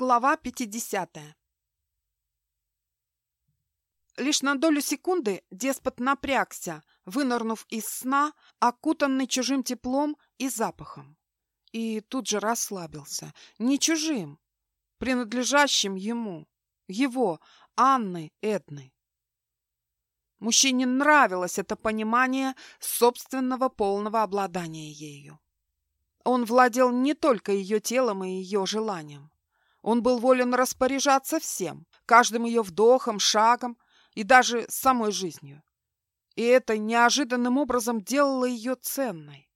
Глава 50 Лишь на долю секунды деспот напрягся, вынырнув из сна, окутанный чужим теплом и запахом. И тут же расслабился. Не чужим, принадлежащим ему, его, Анны Эдны. Мужчине нравилось это понимание собственного полного обладания ею. Он владел не только ее телом и ее желанием. Он был волен распоряжаться всем, каждым ее вдохом, шагом и даже самой жизнью. И это неожиданным образом делало ее ценной.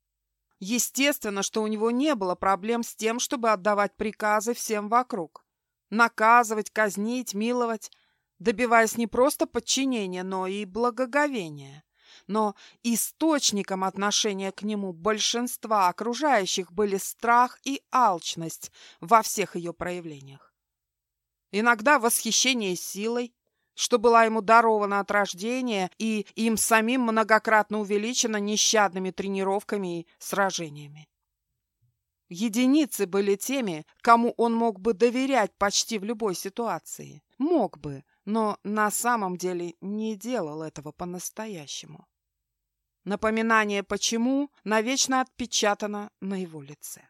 Естественно, что у него не было проблем с тем, чтобы отдавать приказы всем вокруг. Наказывать, казнить, миловать, добиваясь не просто подчинения, но и благоговения но источником отношения к нему большинства окружающих были страх и алчность во всех ее проявлениях. Иногда восхищение силой, что была ему дарована от рождения и им самим многократно увеличена нещадными тренировками и сражениями. Единицы были теми, кому он мог бы доверять почти в любой ситуации. Мог бы, но на самом деле не делал этого по-настоящему. Напоминание «почему» навечно отпечатано на его лице.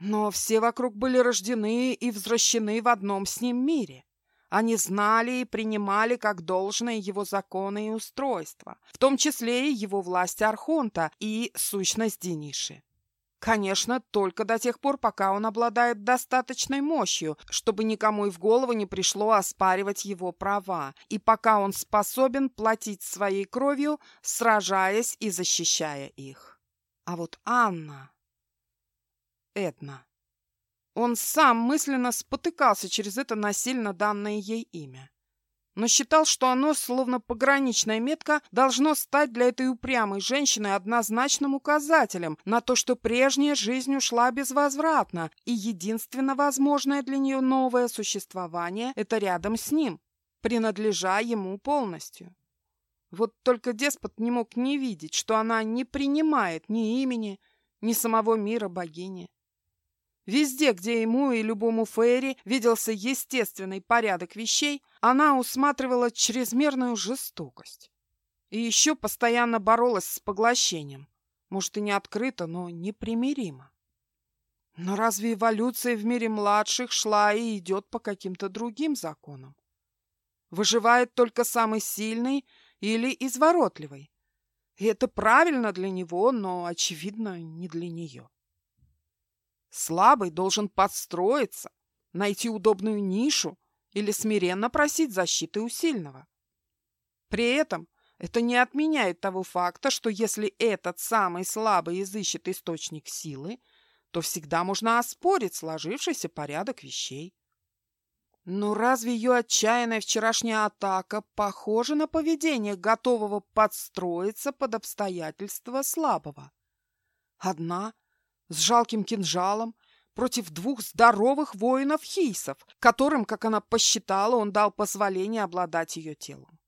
Но все вокруг были рождены и возвращены в одном с ним мире. Они знали и принимали как должное его законы и устройства, в том числе и его власть Архонта и сущность Дениши. Конечно, только до тех пор, пока он обладает достаточной мощью, чтобы никому и в голову не пришло оспаривать его права, и пока он способен платить своей кровью, сражаясь и защищая их. А вот Анна... Эдна... Он сам мысленно спотыкался через это насильно данное ей имя но считал, что оно, словно пограничная метка, должно стать для этой упрямой женщины однозначным указателем на то, что прежняя жизнь ушла безвозвратно, и единственно возможное для нее новое существование – это рядом с ним, принадлежа ему полностью. Вот только деспот не мог не видеть, что она не принимает ни имени, ни самого мира богини. Везде, где ему и любому Фейри виделся естественный порядок вещей, она усматривала чрезмерную жестокость. И еще постоянно боролась с поглощением. Может, и не открыто, но непримиримо. Но разве эволюция в мире младших шла и идет по каким-то другим законам? Выживает только самый сильный или изворотливый. И это правильно для него, но, очевидно, не для нее. Слабый должен подстроиться, найти удобную нишу или смиренно просить защиты у сильного. При этом это не отменяет того факта, что если этот самый слабый изыщет источник силы, то всегда можно оспорить сложившийся порядок вещей. Но разве ее отчаянная вчерашняя атака похожа на поведение, готового подстроиться под обстоятельства слабого? Одна с жалким кинжалом против двух здоровых воинов-хейсов, которым, как она посчитала, он дал позволение обладать ее телом.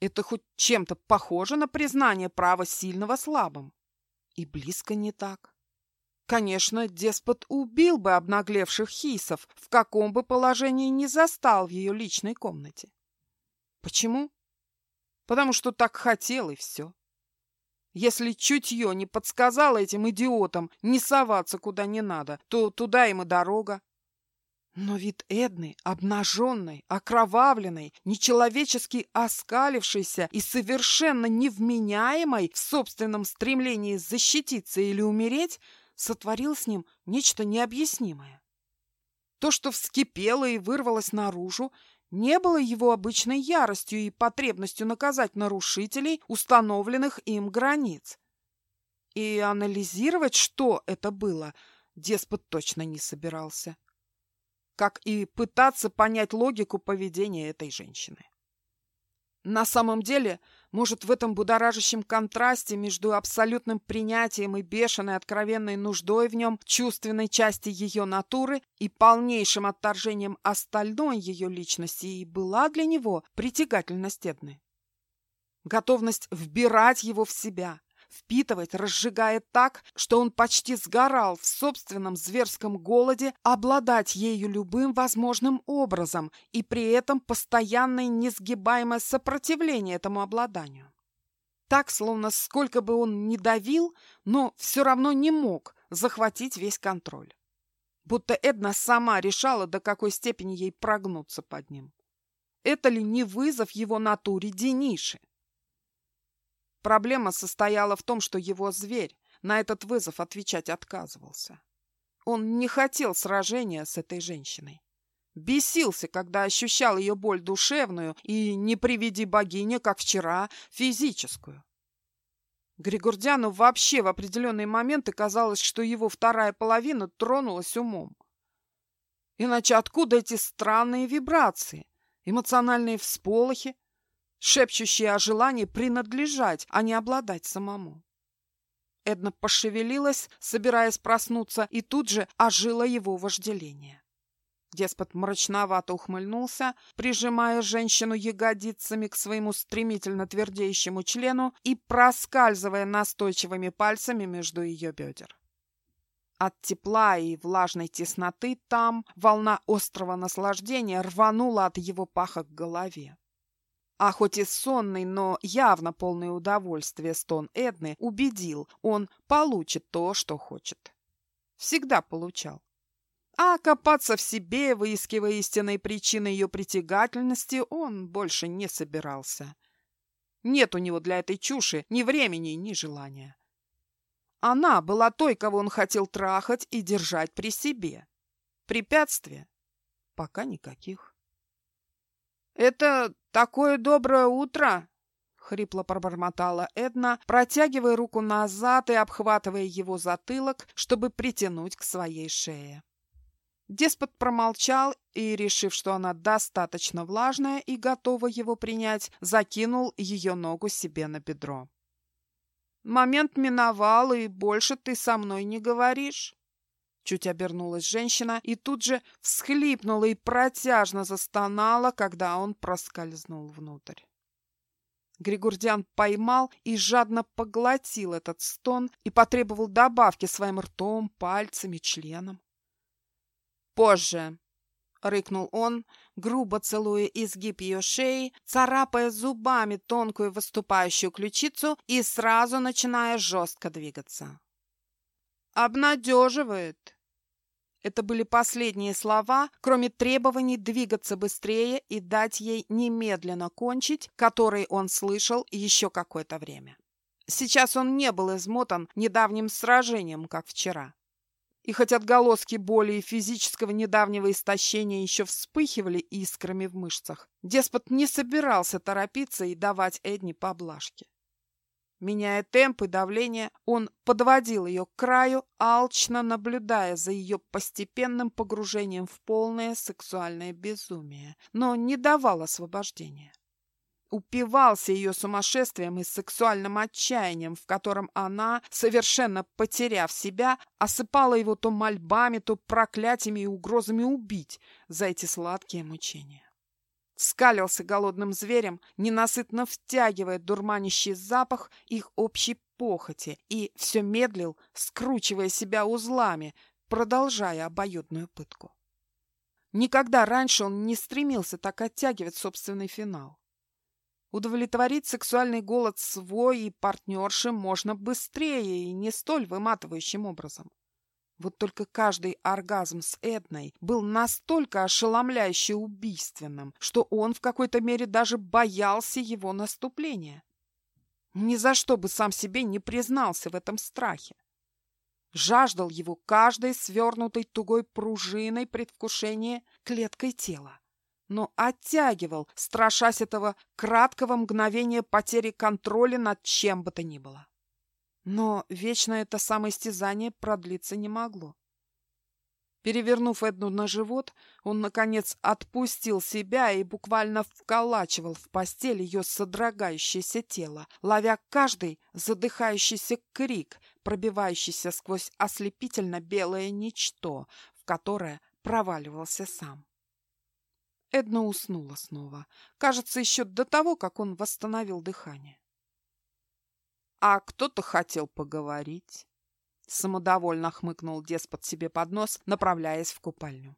Это хоть чем-то похоже на признание права сильного слабым? И близко не так. Конечно, деспот убил бы обнаглевших хисов, в каком бы положении не застал в ее личной комнате. Почему? Потому что так хотел, и все. Если чутье не подсказало этим идиотам не соваться куда не надо, то туда им и дорога. Но вид Эдны, обнаженной, окровавленной, нечеловечески оскалившейся и совершенно невменяемой в собственном стремлении защититься или умереть, сотворил с ним нечто необъяснимое. То, что вскипело и вырвалось наружу, не было его обычной яростью и потребностью наказать нарушителей установленных им границ. И анализировать, что это было, деспот точно не собирался. Как и пытаться понять логику поведения этой женщины. На самом деле, может, в этом будоражащем контрасте между абсолютным принятием и бешеной откровенной нуждой в нем чувственной части ее натуры и полнейшим отторжением остальной ее личности и была для него притягательность Эдны. Готовность вбирать его в себя, впитывать, разжигая так, что он почти сгорал в собственном зверском голоде обладать ею любым возможным образом и при этом постоянное несгибаемое сопротивление этому обладанию. Так, словно сколько бы он ни давил, но все равно не мог захватить весь контроль. Будто Эдна сама решала, до какой степени ей прогнуться под ним. Это ли не вызов его натуре Дениши? Проблема состояла в том, что его зверь на этот вызов отвечать отказывался. Он не хотел сражения с этой женщиной. Бесился, когда ощущал ее боль душевную и, не приведи богиня, как вчера, физическую. Григордяну вообще в определенные моменты казалось, что его вторая половина тронулась умом. Иначе откуда эти странные вибрации, эмоциональные всполохи, шепчущие о желании принадлежать, а не обладать самому? Эдна пошевелилась, собираясь проснуться, и тут же ожило его вожделение. Деспот мрачновато ухмыльнулся, прижимая женщину ягодицами к своему стремительно твердеющему члену и проскальзывая настойчивыми пальцами между ее бедер. От тепла и влажной тесноты там волна острого наслаждения рванула от его паха к голове. А хоть и сонный, но явно полный удовольствия стон Эдны убедил, он получит то, что хочет. Всегда получал. А копаться в себе, выискивая истинные причины ее притягательности, он больше не собирался. Нет у него для этой чуши ни времени, ни желания. Она была той, кого он хотел трахать и держать при себе. Препятствия? Пока никаких. «Это такое доброе утро!» — хрипло пробормотала Эдна, протягивая руку назад и обхватывая его затылок, чтобы притянуть к своей шее. Деспот промолчал и, решив, что она достаточно влажная и готова его принять, закинул ее ногу себе на бедро. «Момент миновал, и больше ты со мной не говоришь». Чуть обернулась женщина и тут же всхлипнула и протяжно застонала, когда он проскользнул внутрь. Григордиан поймал и жадно поглотил этот стон и потребовал добавки своим ртом, пальцами, членом. «Позже!» — рыкнул он, грубо целуя изгиб ее шеи, царапая зубами тонкую выступающую ключицу и сразу начиная жестко двигаться. «Обнадеживает!» Это были последние слова, кроме требований двигаться быстрее и дать ей немедленно кончить, которые он слышал еще какое-то время. Сейчас он не был измотан недавним сражением, как вчера. И хоть отголоски боли и физического недавнего истощения еще вспыхивали искрами в мышцах, деспот не собирался торопиться и давать Эдни поблажки. Меняя темп и давление, он подводил ее к краю, алчно наблюдая за ее постепенным погружением в полное сексуальное безумие, но не давал освобождения упивался ее сумасшествием и сексуальным отчаянием, в котором она, совершенно потеряв себя, осыпала его то мольбами, то проклятиями и угрозами убить за эти сладкие мучения. Скалился голодным зверем, ненасытно втягивая дурманящий запах их общей похоти, и все медлил, скручивая себя узлами, продолжая обоюдную пытку. Никогда раньше он не стремился так оттягивать собственный финал. Удовлетворить сексуальный голод свой и партнерши можно быстрее и не столь выматывающим образом. Вот только каждый оргазм с Эдной был настолько ошеломляюще убийственным, что он в какой-то мере даже боялся его наступления. Ни за что бы сам себе не признался в этом страхе. Жаждал его каждой свернутой тугой пружиной предвкушения клеткой тела но оттягивал, страшась этого краткого мгновения потери контроля над чем бы то ни было. Но вечно это самоистязание продлиться не могло. Перевернув Эдну на живот, он, наконец, отпустил себя и буквально вколачивал в постель ее содрогающееся тело, ловя каждый задыхающийся крик, пробивающийся сквозь ослепительно белое ничто, в которое проваливался сам. Эдна уснула снова. Кажется, еще до того, как он восстановил дыхание. А кто-то хотел поговорить. Самодовольно хмыкнул деспот себе под нос, направляясь в купальню.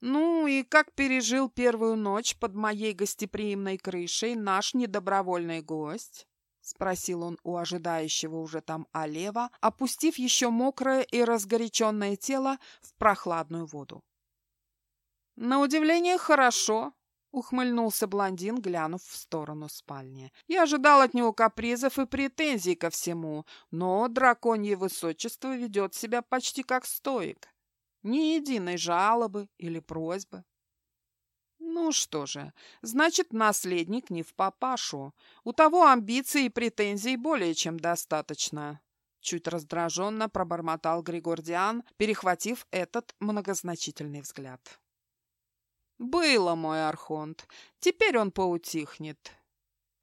«Ну и как пережил первую ночь под моей гостеприимной крышей наш недобровольный гость?» — спросил он у ожидающего уже там Алева, опустив еще мокрое и разгоряченное тело в прохладную воду. «На удивление, хорошо», — ухмыльнулся блондин, глянув в сторону спальни. «Я ожидал от него капризов и претензий ко всему, но драконье высочество ведет себя почти как стоик. Ни единой жалобы или просьбы. Ну что же, значит, наследник не в папашу. У того амбиций и претензий более чем достаточно. Чуть раздраженно пробормотал Григордиан, перехватив этот многозначительный взгляд. «Было, мой архонт. Теперь он поутихнет».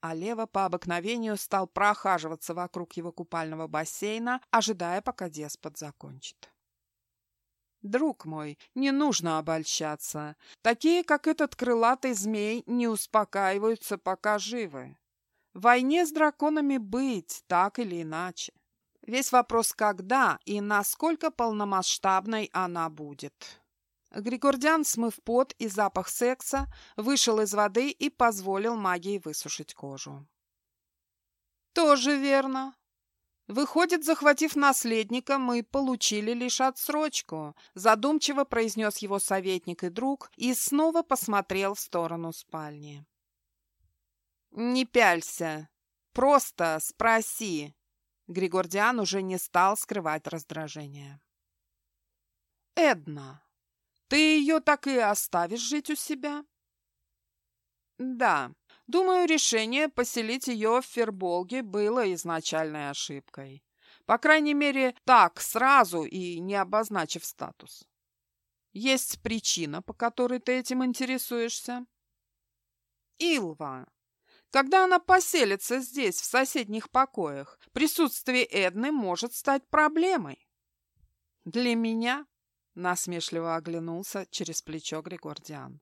А Лева по обыкновению стал прохаживаться вокруг его купального бассейна, ожидая, пока деспот закончит. Друг мой, не нужно обольщаться. Такие, как этот крылатый змей, не успокаиваются, пока живы. В войне с драконами быть, так или иначе. Весь вопрос, когда и насколько полномасштабной она будет. Григордян, смыв пот и запах секса, вышел из воды и позволил магии высушить кожу. «Тоже верно. Выходит, захватив наследника, мы получили лишь отсрочку, задумчиво произнес его советник и друг и снова посмотрел в сторону спальни. Не пялься, просто спроси. Григордиан уже не стал скрывать раздражение. Эдна, ты ее так и оставишь жить у себя? Да, Думаю, решение поселить ее в Ферболге было изначальной ошибкой. По крайней мере, так, сразу и не обозначив статус. Есть причина, по которой ты этим интересуешься? Илва. Когда она поселится здесь, в соседних покоях, присутствие Эдны может стать проблемой. Для меня, насмешливо оглянулся через плечо Григордиан.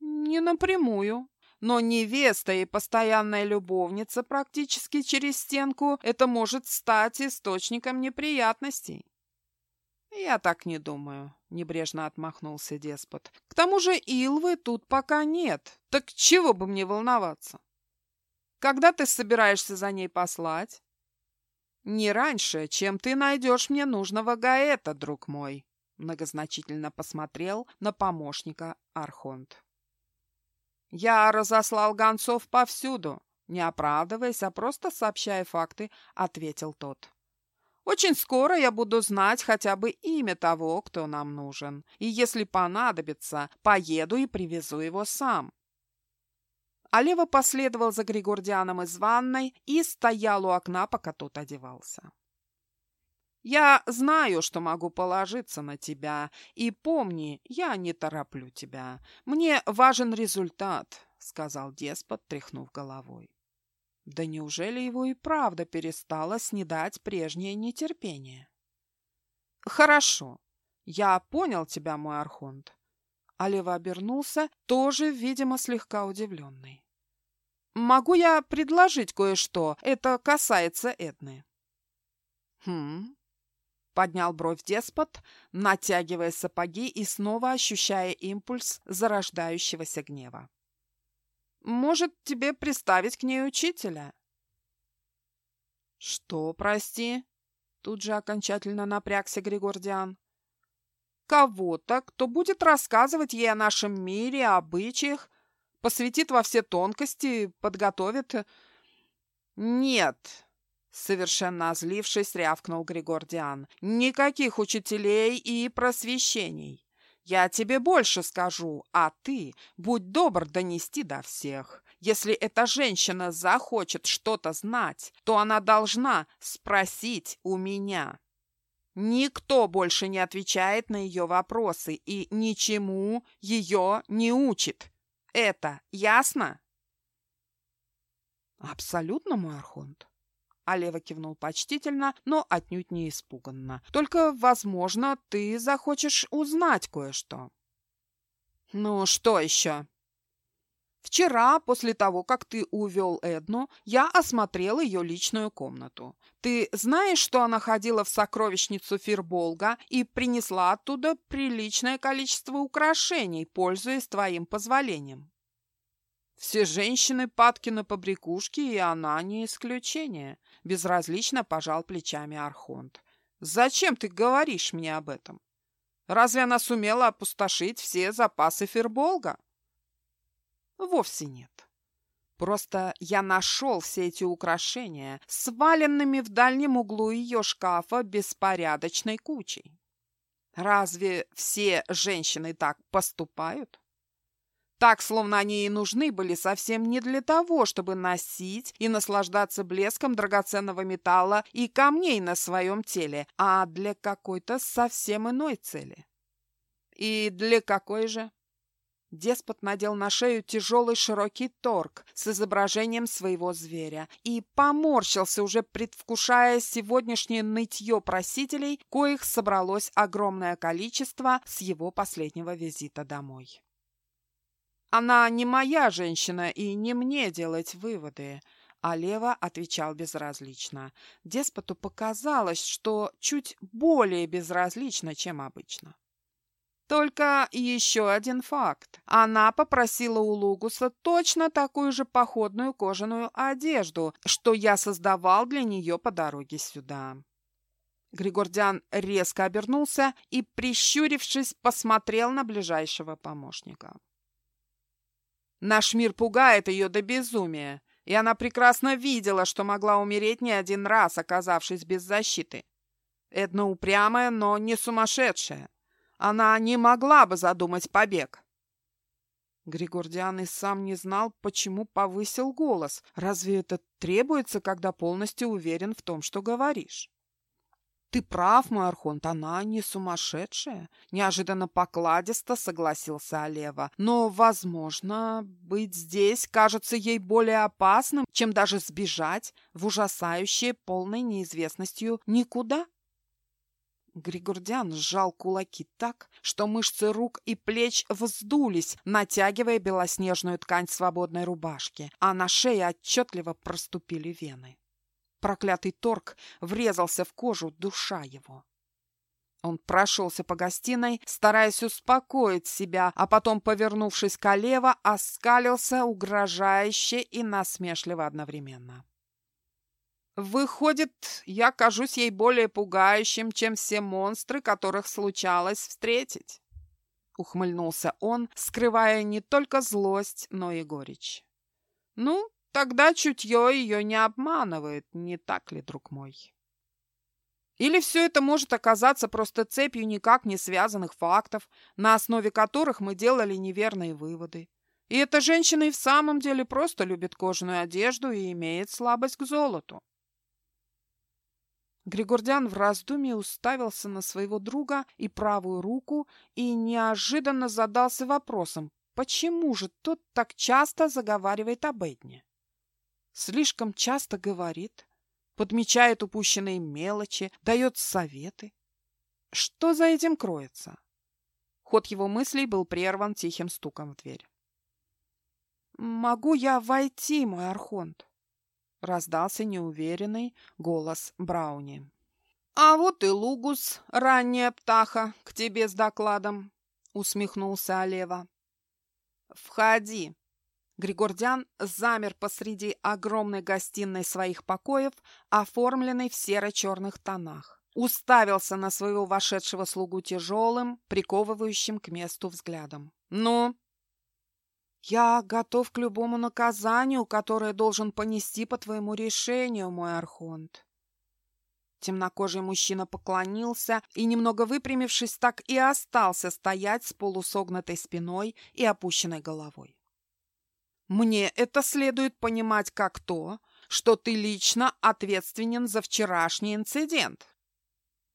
Не напрямую, но невеста и постоянная любовница практически через стенку это может стать источником неприятностей. «Я так не думаю», — небрежно отмахнулся деспот. «К тому же Илвы тут пока нет. Так чего бы мне волноваться? Когда ты собираешься за ней послать?» «Не раньше, чем ты найдешь мне нужного Гаэта, друг мой», — многозначительно посмотрел на помощника Архонт. Я разослал гонцов повсюду, не оправдываясь, а просто сообщая факты, ответил тот. Очень скоро я буду знать хотя бы имя того, кто нам нужен. И если понадобится, поеду и привезу его сам. Алева последовал за Григордианом из ванной и стоял у окна, пока тот одевался. Я знаю, что могу положиться на тебя, и помни, я не тороплю тебя. Мне важен результат, — сказал деспот, тряхнув головой. Да неужели его и правда перестало снедать прежнее нетерпение? Хорошо, я понял тебя, мой архонт. Алева обернулся, тоже, видимо, слегка удивленный. Могу я предложить кое-что? Это касается Эдны. Хм, Поднял бровь деспот, натягивая сапоги и снова ощущая импульс зарождающегося гнева. «Может, тебе приставить к ней учителя?» «Что, прости?» Тут же окончательно напрягся Григордиан. «Кого-то, кто будет рассказывать ей о нашем мире, обычаях, посвятит во все тонкости, подготовит...» «Нет!» Совершенно озлившись, рявкнул Григордиан. «Никаких учителей и просвещений. Я тебе больше скажу, а ты будь добр донести до всех. Если эта женщина захочет что-то знать, то она должна спросить у меня». Никто больше не отвечает на ее вопросы и ничему ее не учит. Это ясно? Абсолютно, мой архонт. Алева кивнул почтительно, но отнюдь не испуганно. «Только, возможно, ты захочешь узнать кое-что». «Ну, что еще?» Вчера, после того, как ты увел Эдну, я осмотрел ее личную комнату. Ты знаешь, что она ходила в сокровищницу Фирболга и принесла оттуда приличное количество украшений, пользуясь твоим позволением? Все женщины падки на побрякушки, и она не исключение. Безразлично пожал плечами Архонт. Зачем ты говоришь мне об этом? Разве она сумела опустошить все запасы Фирболга? Вовсе нет. Просто я нашел все эти украшения, сваленными в дальнем углу ее шкафа беспорядочной кучей. Разве все женщины так поступают? Так, словно они и нужны были совсем не для того, чтобы носить и наслаждаться блеском драгоценного металла и камней на своем теле, а для какой-то совсем иной цели. И для какой же? Деспот надел на шею тяжелый широкий торг с изображением своего зверя и поморщился, уже предвкушая сегодняшнее нытье просителей, коих собралось огромное количество с его последнего визита домой. «Она не моя женщина, и не мне делать выводы», а Лева отвечал безразлично. Деспоту показалось, что чуть более безразлично, чем обычно. Только еще один факт. Она попросила у Лугуса точно такую же походную кожаную одежду, что я создавал для нее по дороге сюда. Григордян резко обернулся и, прищурившись, посмотрел на ближайшего помощника. Наш мир пугает ее до безумия, и она прекрасно видела, что могла умереть не один раз, оказавшись без защиты. Эдна упрямая, но не сумасшедшая. Она не могла бы задумать побег. Григордиан и сам не знал, почему повысил голос. Разве это требуется, когда полностью уверен в том, что говоришь? «Ты прав, мой Архонт, она не сумасшедшая», — неожиданно покладисто согласился Олева. «Но, возможно, быть здесь кажется ей более опасным, чем даже сбежать в ужасающее полной неизвестностью никуда». Григордян сжал кулаки так, что мышцы рук и плеч вздулись, натягивая белоснежную ткань свободной рубашки, а на шее отчетливо проступили вены. Проклятый торг врезался в кожу, душа его. Он прошелся по гостиной, стараясь успокоить себя, а потом, повернувшись к Олево, оскалился угрожающе и насмешливо одновременно. Выходит, я кажусь ей более пугающим, чем все монстры, которых случалось встретить. Ухмыльнулся он, скрывая не только злость, но и горечь. Ну, тогда чутье ее не обманывает, не так ли, друг мой? Или все это может оказаться просто цепью никак не связанных фактов, на основе которых мы делали неверные выводы. И эта женщина и в самом деле просто любит кожаную одежду и имеет слабость к золоту. Григордян в раздумье уставился на своего друга и правую руку и неожиданно задался вопросом, почему же тот так часто заговаривает об Эдне? Слишком часто говорит, подмечает упущенные мелочи, дает советы. Что за этим кроется? Ход его мыслей был прерван тихим стуком в дверь. «Могу я войти, мой Архонт?» — раздался неуверенный голос Брауни. «А вот и Лугус, ранняя птаха, к тебе с докладом», — усмехнулся Олева. «Входи». Григордян замер посреди огромной гостиной своих покоев, оформленной в серо-черных тонах. Уставился на своего вошедшего слугу тяжелым, приковывающим к месту взглядом. «Ну, «Я готов к любому наказанию, которое должен понести по твоему решению, мой Архонт». Темнокожий мужчина поклонился и, немного выпрямившись, так и остался стоять с полусогнутой спиной и опущенной головой. «Мне это следует понимать как то, что ты лично ответственен за вчерашний инцидент».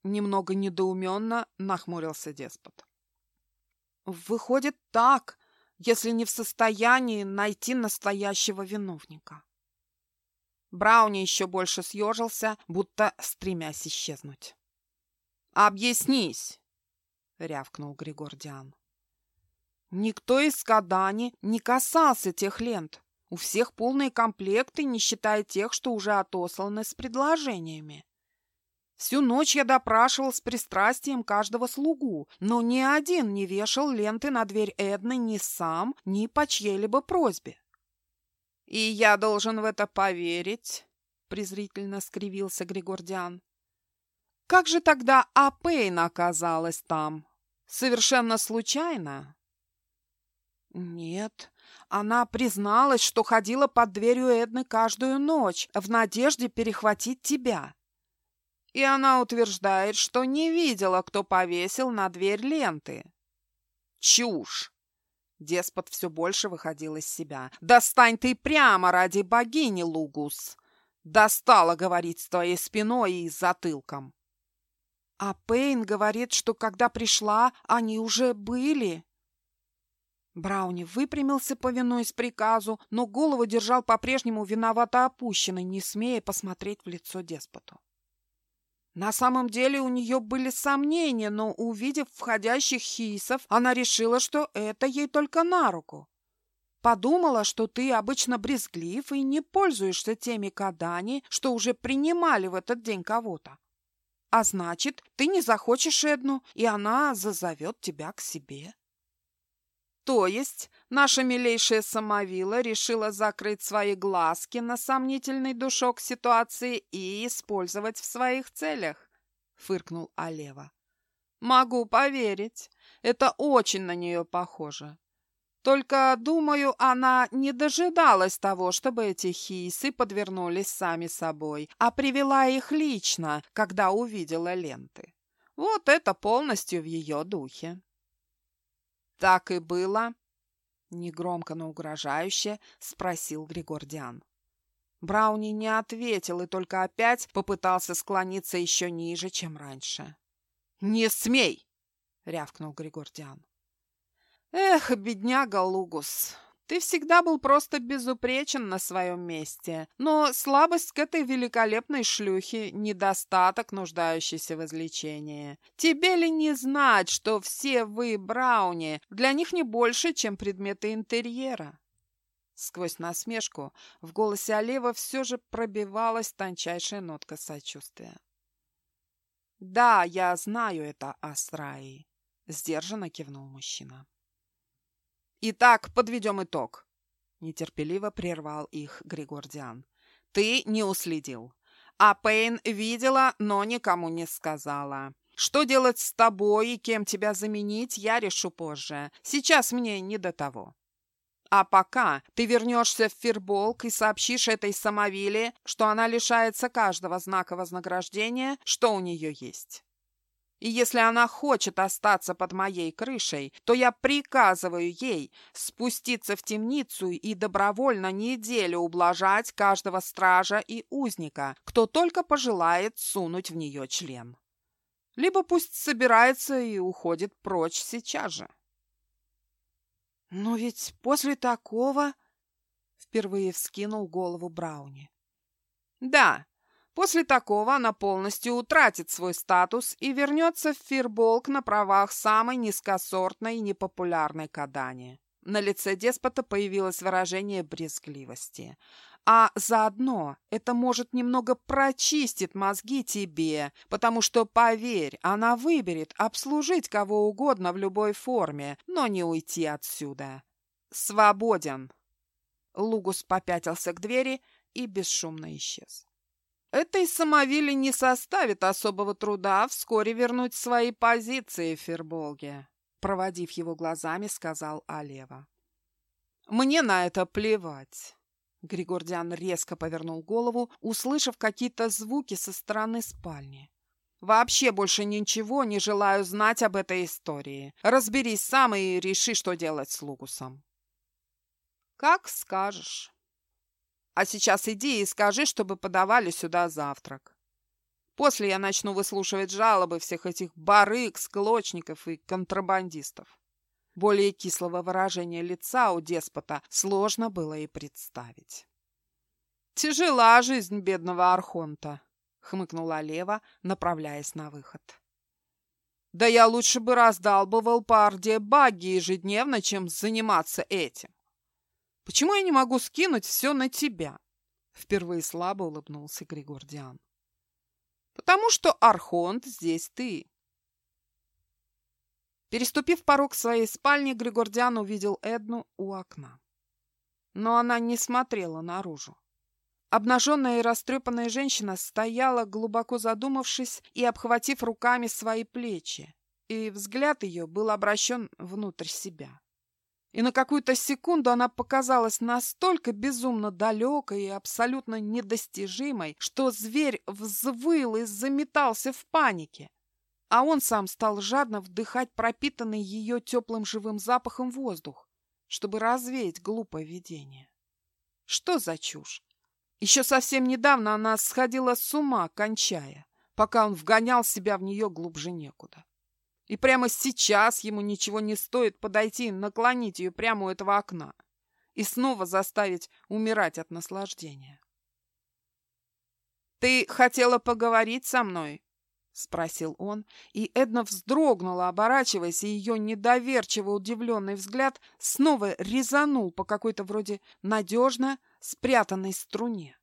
Немного недоуменно нахмурился деспот. «Выходит так», если не в состоянии найти настоящего виновника. Брауни еще больше съежился, будто стремясь Никто из Кадани не касался тех лент. У всех полные комплекты, не считая тех, что уже отосланы с предложениями. Всю ночь я допрашивал с пристрастием каждого слугу, но ни один не вешал ленты на дверь Эдны ни сам, ни по чьей-либо просьбе. «И я должен в это поверить?» — презрительно скривился Григордиан. «Как же тогда Апейн оказалась там? Совершенно случайно?» «Нет, она призналась, что ходила под дверью Эдны каждую ночь в надежде перехватить тебя. И она утверждает, что не видела, кто повесил на дверь ленты. Чушь! Деспот все больше выходил из себя. «Достань ты прямо ради богини, Лугус! Достала говорить с твоей спиной и затылком!» А Пейн говорит, что когда пришла, они уже были. Брауни выпрямился, повинуясь приказу, но голову держал по-прежнему виновато опущенной, не смея посмотреть в лицо деспоту. На самом деле у нее были сомнения, но, увидев входящих хисов, она решила, что это ей только на руку. Подумала, что ты обычно брезглив и не пользуешься теми кадани, что уже принимали в этот день кого-то. А значит, ты не захочешь Эдну, и она зазовет тебя к себе. То есть наша милейшая Самовила решила закрыть свои глазки на сомнительный душок ситуации и использовать в своих целях, фыркнул Алева. Могу поверить, это очень на нее похоже. Только, думаю, она не дожидалась того, чтобы эти хисы подвернулись сами собой, а привела их лично, когда увидела ленты. Вот это полностью в ее духе. «Так и было?» — негромко, но угрожающе спросил Григордиан. Брауни не ответил и только опять попытался склониться еще ниже, чем раньше. «Не смей!» — рявкнул Григордиан. «Эх, бедняга Лугус, ты всегда был просто безупречен на своем месте, но слабость к этой великолепной шлюхе – недостаток, нуждающийся в излечении. Тебе ли не знать, что все вы, Брауни, для них не больше, чем предметы интерьера?» Сквозь насмешку в голосе Олева все же пробивалась тончайшая нотка сочувствия. «Да, я знаю это о Сраи», — сдержанно кивнул мужчина. Итак, подведем итог. Нетерпеливо прервал их Григордиан. Ты не уследил. А Пейн видела, но никому не сказала. Что делать с тобой и кем тебя заменить, я решу позже. Сейчас мне не до того. А пока ты вернешься в Фирболк и сообщишь этой самовиле, что она лишается каждого знака вознаграждения, что у нее есть. И если она хочет остаться под моей крышей, то я приказываю ей спуститься в темницу и добровольно неделю ублажать каждого стража и узника, кто только пожелает сунуть в нее член. Либо пусть собирается и уходит прочь сейчас же. Но ведь после такого... Впервые вскинул голову Брауни. Да, После такого она полностью утратит свой статус и вернется в Фирболк на правах самой низкосортной и непопулярной Кадани. На лице деспота появилось выражение брезгливости. А заодно это может немного прочистить мозги тебе, потому что, поверь, она выберет обслужить кого угодно в любой форме, но не уйти отсюда. Свободен. Лугус попятился к двери и бесшумно исчез. Этой самовиле не составит особого труда вскоре вернуть свои позиции в Ферболге, проводив его глазами, сказал Алева. Мне на это плевать. Григордиан резко повернул голову, услышав какие-то звуки со стороны спальни. Вообще больше ничего не желаю знать об этой истории. Разберись сам и реши, что делать с Лугусом. Как скажешь. А сейчас иди и скажи, чтобы подавали сюда завтрак. После я начну выслушивать жалобы всех этих барыг, склочников и контрабандистов. Более кислого выражения лица у деспота сложно было и представить. «Тяжела жизнь бедного Архонта», — хмыкнула Лева, направляясь на выход. Да я лучше бы раздалбывал парде багги ежедневно, чем заниматься этим. Почему я не могу скинуть все на тебя? Впервые слабо улыбнулся Григордиан. Потому что Архонт здесь ты. Переступив порог своей спальни, Григордиан увидел Эдну у окна. Но она не смотрела наружу. Обнаженная и растрепанная женщина стояла, глубоко задумавшись и обхватив руками свои плечи, и взгляд ее был обращен внутрь себя. И на какую-то секунду она показалась настолько безумно далекой и абсолютно недостижимой, что зверь взвыл и заметался в панике. А он сам стал жадно вдыхать пропитанный ее теплым живым запахом воздух, чтобы развеять глупое видение. Что за чушь? Еще совсем недавно она сходила с ума, кончая, пока он вгонял себя в нее глубже некуда. И прямо сейчас ему ничего не стоит подойти наклонить ее прямо у этого окна и снова заставить умирать от наслаждения. «Ты хотела поговорить со мной?» — спросил он, и Эдна вздрогнула, оборачиваясь, и ее недоверчиво удивленный взгляд снова резанул по какой-то вроде надежно спрятанной струне.